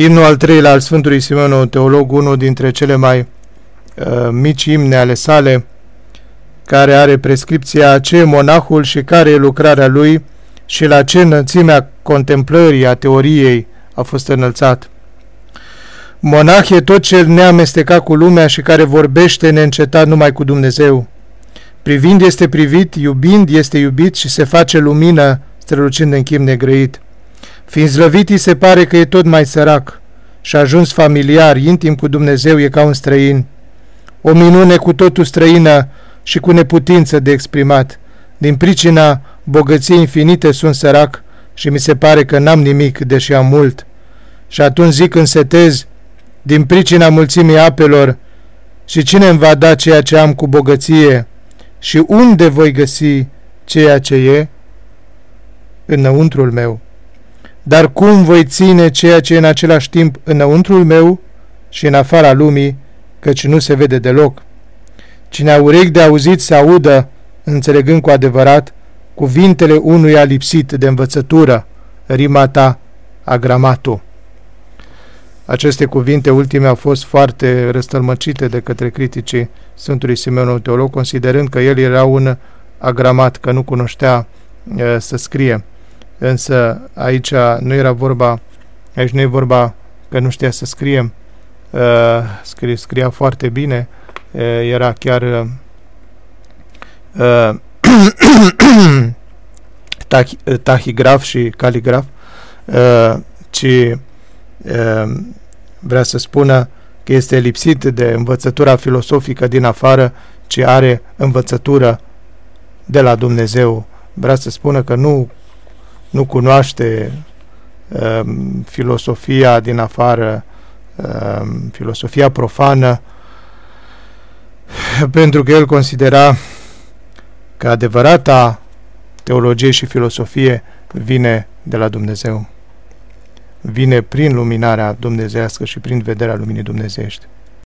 Imnul al treilea al Sfântului Simeon, teolog, unul dintre cele mai uh, mici imne ale sale, care are prescripția ce e monahul și care e lucrarea lui și la ce înălțimea contemplării a teoriei a fost înălțat. Monah e tot cel neamestecat cu lumea și care vorbește neîncetat numai cu Dumnezeu. Privind este privit, iubind este iubit și se face lumină strălucind în chim negrăit. Fiind zlăvit, îi se pare că e tot mai sărac și a ajuns familiar, intim cu Dumnezeu, e ca un străin. O minune cu totul străină și cu neputință de exprimat. Din pricina bogăției infinite sunt sărac și mi se pare că n-am nimic, deși am mult. Și atunci zic însetez, din pricina mulțimii apelor, și cine îmi va da ceea ce am cu bogăție și unde voi găsi ceea ce e? Înăuntrul meu. Dar cum voi ține ceea ce e în același timp înăuntrul meu și în afara lumii, căci nu se vede deloc? Cine a urechi de auzit să audă, înțelegând cu adevărat, cuvintele unuia lipsit de învățătură, rima ta, agramatul. Aceste cuvinte ultime au fost foarte răstălmăcite de către criticii Sfântului Simeon Teolog, considerând că el era un agramat, că nu cunoștea e, să scrie. Însă aici nu era vorba, aici nu e vorba că nu știa să scrie, e, scrie, scria foarte bine, e, era chiar e, tahigraf și caligraf, e, ci e, vrea să spună că este lipsit de învățătura filosofică din afară, ci are învățătură de la Dumnezeu. Vrea să spună că nu, nu cunoaște um, filosofia din afară, um, filosofia profană, pentru că el considera că adevărata teologie și filosofie vine de la Dumnezeu vine prin luminarea dumnezească și prin vederea luminii dumnezeiești.